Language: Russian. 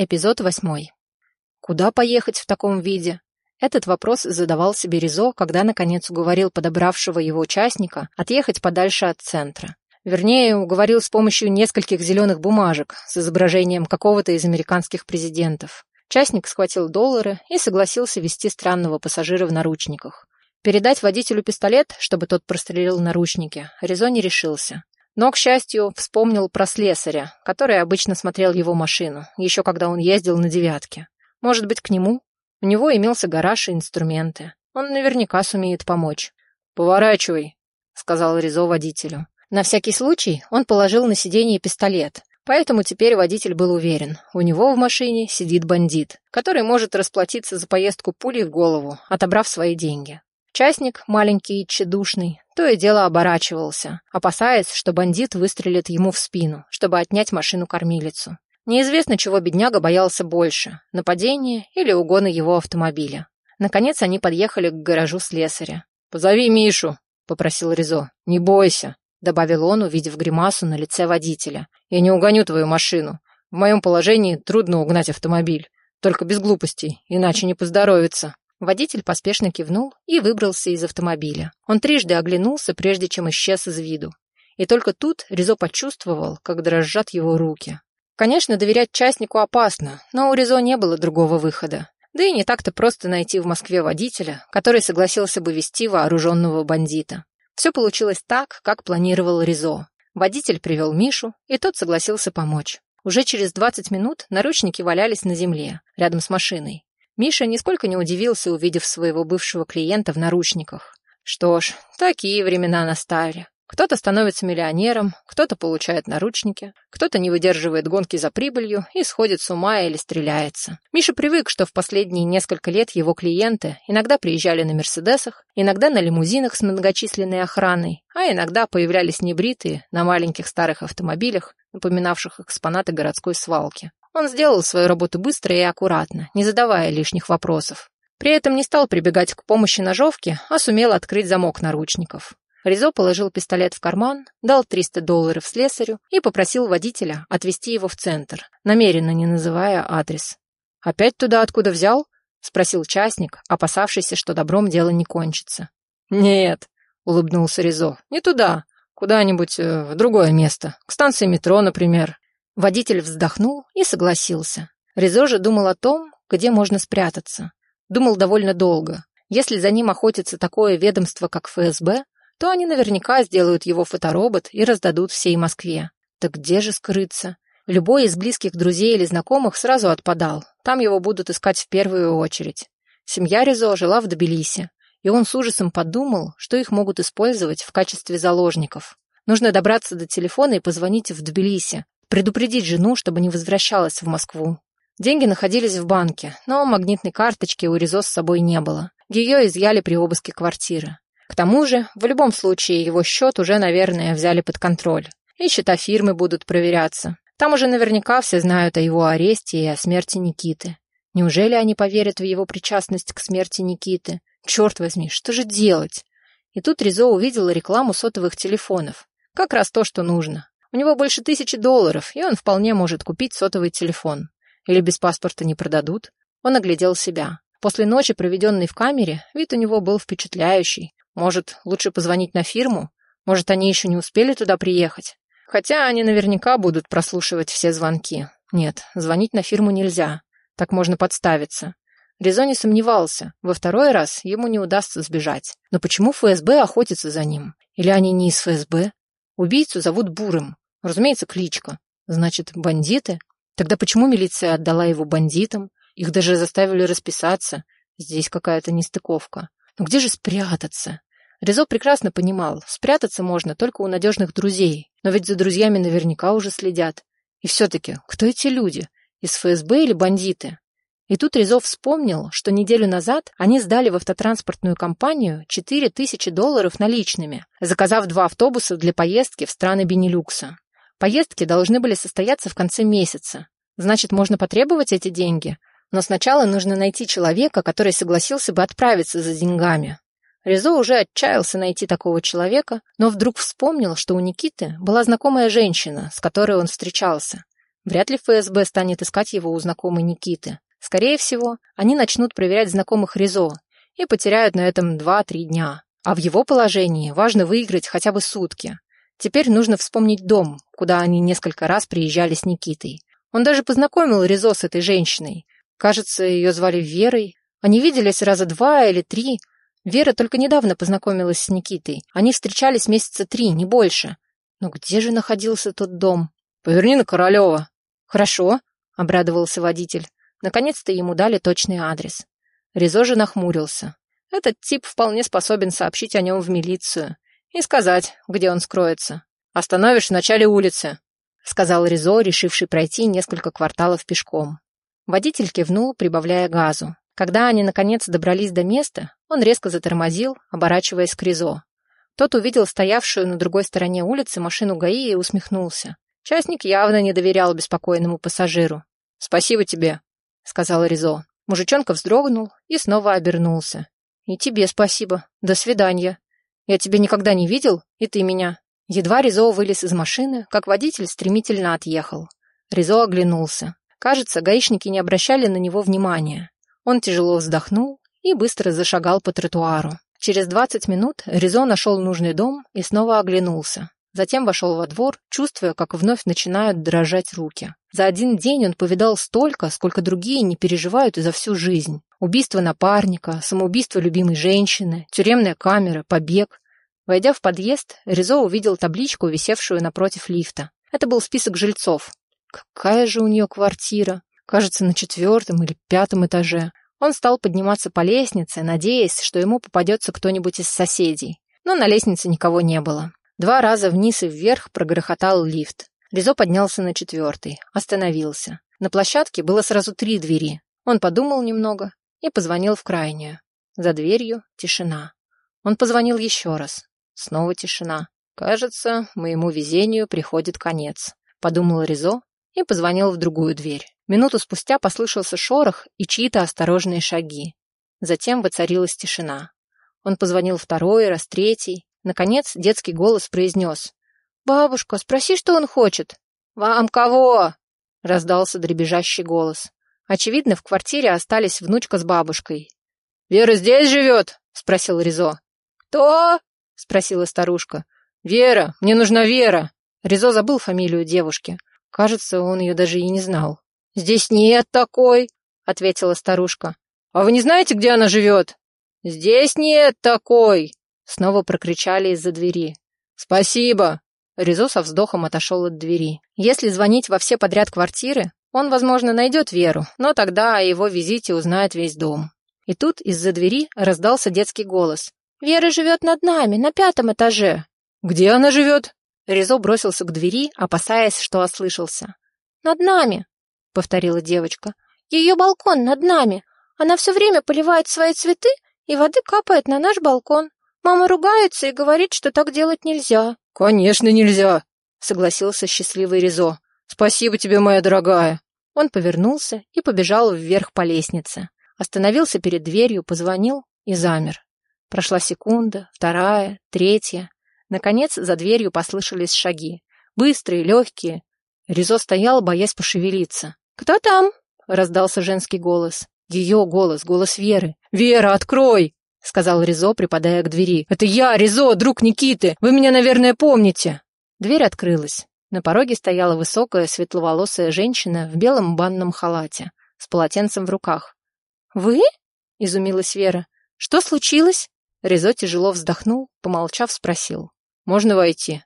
Эпизод восьмой. Куда поехать в таком виде? Этот вопрос задавал себе Ризо, когда наконец уговорил подобравшего его участника отъехать подальше от центра. Вернее, уговорил с помощью нескольких зеленых бумажек с изображением какого-то из американских президентов. Частник схватил доллары и согласился вести странного пассажира в наручниках. Передать водителю пистолет, чтобы тот прострелил наручники, Ризо не решился. Но, к счастью, вспомнил про слесаря, который обычно смотрел его машину, еще когда он ездил на «девятке». Может быть, к нему? У него имелся гараж и инструменты. Он наверняка сумеет помочь. «Поворачивай», — сказал Ризо водителю. На всякий случай он положил на сиденье пистолет, поэтому теперь водитель был уверен, у него в машине сидит бандит, который может расплатиться за поездку пулей в голову, отобрав свои деньги. Частник, маленький и тщедушный, то и дело оборачивался, опасаясь, что бандит выстрелит ему в спину, чтобы отнять машину-кормилицу. Неизвестно, чего бедняга боялся больше – нападения или угона его автомобиля. Наконец они подъехали к гаражу слесаря. «Позови Мишу», – попросил Ризо. «Не бойся», – добавил он, увидев гримасу на лице водителя. «Я не угоню твою машину. В моем положении трудно угнать автомобиль. Только без глупостей, иначе не поздоровится». Водитель поспешно кивнул и выбрался из автомобиля. Он трижды оглянулся, прежде чем исчез из виду. И только тут Ризо почувствовал, как дрожат его руки. Конечно, доверять частнику опасно, но у Ризо не было другого выхода. Да и не так-то просто найти в Москве водителя, который согласился бы вести вооруженного бандита. Все получилось так, как планировал Ризо. Водитель привел Мишу, и тот согласился помочь. Уже через 20 минут наручники валялись на земле, рядом с машиной. Миша нисколько не удивился, увидев своего бывшего клиента в наручниках. Что ж, такие времена настали. Кто-то становится миллионером, кто-то получает наручники, кто-то не выдерживает гонки за прибылью и сходит с ума или стреляется. Миша привык, что в последние несколько лет его клиенты иногда приезжали на «Мерседесах», иногда на лимузинах с многочисленной охраной, а иногда появлялись небритые на маленьких старых автомобилях, напоминавших экспонаты городской свалки. Он сделал свою работу быстро и аккуратно, не задавая лишних вопросов. При этом не стал прибегать к помощи ножовки, а сумел открыть замок наручников. Ризо положил пистолет в карман, дал 300 долларов слесарю и попросил водителя отвезти его в центр, намеренно не называя адрес. «Опять туда, откуда взял?» — спросил частник, опасавшийся, что добром дело не кончится. «Нет», — улыбнулся Ризо, — «не туда, куда-нибудь э, в другое место, к станции метро, например». Водитель вздохнул и согласился. Ризо же думал о том, где можно спрятаться. Думал довольно долго. Если за ним охотится такое ведомство, как ФСБ, то они наверняка сделают его фоторобот и раздадут всей Москве. Так где же скрыться? Любой из близких друзей или знакомых сразу отпадал. Там его будут искать в первую очередь. Семья Ризо жила в Тбилиси, и он с ужасом подумал, что их могут использовать в качестве заложников. Нужно добраться до телефона и позвонить в Тбилиси, предупредить жену, чтобы не возвращалась в Москву. Деньги находились в банке, но магнитной карточки у Ризо с собой не было. Ее изъяли при обыске квартиры. К тому же, в любом случае, его счет уже, наверное, взяли под контроль. И счета фирмы будут проверяться. Там уже наверняка все знают о его аресте и о смерти Никиты. Неужели они поверят в его причастность к смерти Никиты? Черт возьми, что же делать? И тут Ризо увидела рекламу сотовых телефонов. Как раз то, что нужно. У него больше тысячи долларов, и он вполне может купить сотовый телефон. Или без паспорта не продадут. Он оглядел себя. После ночи, проведенной в камере, вид у него был впечатляющий. Может, лучше позвонить на фирму? Может, они еще не успели туда приехать? Хотя они наверняка будут прослушивать все звонки. Нет, звонить на фирму нельзя. Так можно подставиться. Резо не сомневался. Во второй раз ему не удастся сбежать. Но почему ФСБ охотится за ним? Или они не из ФСБ? Убийцу зовут Бурым. Разумеется, кличка. Значит, бандиты? Тогда почему милиция отдала его бандитам? Их даже заставили расписаться. Здесь какая-то нестыковка. Но где же спрятаться? Резо прекрасно понимал, спрятаться можно только у надежных друзей. Но ведь за друзьями наверняка уже следят. И все-таки, кто эти люди? Из ФСБ или бандиты? И тут Резов вспомнил, что неделю назад они сдали в автотранспортную компанию 4000 долларов наличными, заказав два автобуса для поездки в страны Бенилюкса. Поездки должны были состояться в конце месяца. Значит, можно потребовать эти деньги, но сначала нужно найти человека, который согласился бы отправиться за деньгами. Резо уже отчаялся найти такого человека, но вдруг вспомнил, что у Никиты была знакомая женщина, с которой он встречался. Вряд ли ФСБ станет искать его у знакомой Никиты. Скорее всего, они начнут проверять знакомых Ризо и потеряют на этом 2-3 дня. А в его положении важно выиграть хотя бы сутки. Теперь нужно вспомнить дом, куда они несколько раз приезжали с Никитой. Он даже познакомил Ризо с этой женщиной. Кажется, ее звали Верой. Они виделись раза два или три. Вера только недавно познакомилась с Никитой. Они встречались месяца три, не больше. Но где же находился тот дом? «Поверни на Королева». «Хорошо», — обрадовался водитель. Наконец-то ему дали точный адрес. Ризо же нахмурился. Этот тип вполне способен сообщить о нем в милицию и сказать, где он скроется. «Остановишь в начале улицы», — сказал Ризо, решивший пройти несколько кварталов пешком. Водитель кивнул, прибавляя газу. Когда они, наконец, добрались до места, он резко затормозил, оборачиваясь к Ризо. Тот увидел стоявшую на другой стороне улицы машину ГАИ и усмехнулся. Частник явно не доверял беспокойному пассажиру. «Спасибо тебе», — сказал Ризо. Мужичонка вздрогнул и снова обернулся. «И тебе спасибо. До свидания. Я тебя никогда не видел, и ты меня». Едва Ризо вылез из машины, как водитель стремительно отъехал. Ризо оглянулся. Кажется, гаишники не обращали на него внимания. Он тяжело вздохнул и быстро зашагал по тротуару. Через двадцать минут Ризо нашел нужный дом и снова оглянулся. Затем вошел во двор, чувствуя, как вновь начинают дрожать руки. За один день он повидал столько, сколько другие не переживают за всю жизнь. Убийство напарника, самоубийство любимой женщины, тюремная камера, побег. Войдя в подъезд, Ризо увидел табличку, висевшую напротив лифта. Это был список жильцов. Какая же у нее квартира? Кажется, на четвертом или пятом этаже. Он стал подниматься по лестнице, надеясь, что ему попадется кто-нибудь из соседей. Но на лестнице никого не было. Два раза вниз и вверх прогрохотал лифт. Ризо поднялся на четвертый, остановился. На площадке было сразу три двери. Он подумал немного и позвонил в крайнюю. За дверью тишина. Он позвонил еще раз. Снова тишина. «Кажется, моему везению приходит конец», — подумал Ризо и позвонил в другую дверь. Минуту спустя послышался шорох и чьи-то осторожные шаги. Затем воцарилась тишина. Он позвонил второй раз, третий. Наконец детский голос произнес. «Бабушка, спроси, что он хочет». «Вам кого?» — раздался дребезжащий голос. Очевидно, в квартире остались внучка с бабушкой. «Вера здесь живет?» — спросил Ризо. «Кто?» — спросила старушка. «Вера, мне нужна Вера». Ризо забыл фамилию девушки. Кажется, он ее даже и не знал. «Здесь нет такой», — ответила старушка. «А вы не знаете, где она живет?» «Здесь нет такой», — снова прокричали из-за двери. «Спасибо», Ризо со вздохом отошел от двери. Если звонить во все подряд квартиры, он, возможно, найдет Веру, но тогда о его визите узнает весь дом. И тут из-за двери раздался детский голос. «Вера живет над нами, на пятом этаже». «Где она живет?» Ризо бросился к двери, опасаясь, что ослышался. «Над нами», — повторила девочка. «Ее балкон над нами. Она все время поливает свои цветы, и воды капает на наш балкон. Мама ругается и говорит, что так делать нельзя». «Конечно нельзя», — согласился счастливый Ризо. «Спасибо тебе, моя дорогая». Он повернулся и побежал вверх по лестнице. Остановился перед дверью, позвонил и замер. Прошла секунда, вторая, третья. Наконец за дверью послышались шаги. Быстрые, легкие. Ризо стоял, боясь пошевелиться. «Кто там?» — раздался женский голос. Ее голос, голос Веры. «Вера, открой!» — сказал Ризо, припадая к двери. «Это я, Ризо, друг Никиты! Вы меня, наверное, помните!» Дверь открылась. На пороге стояла высокая, светловолосая женщина в белом банном халате, с полотенцем в руках. «Вы?» — изумилась Вера. «Что случилось?» Ризо тяжело вздохнул, помолчав, спросил. «Можно войти?»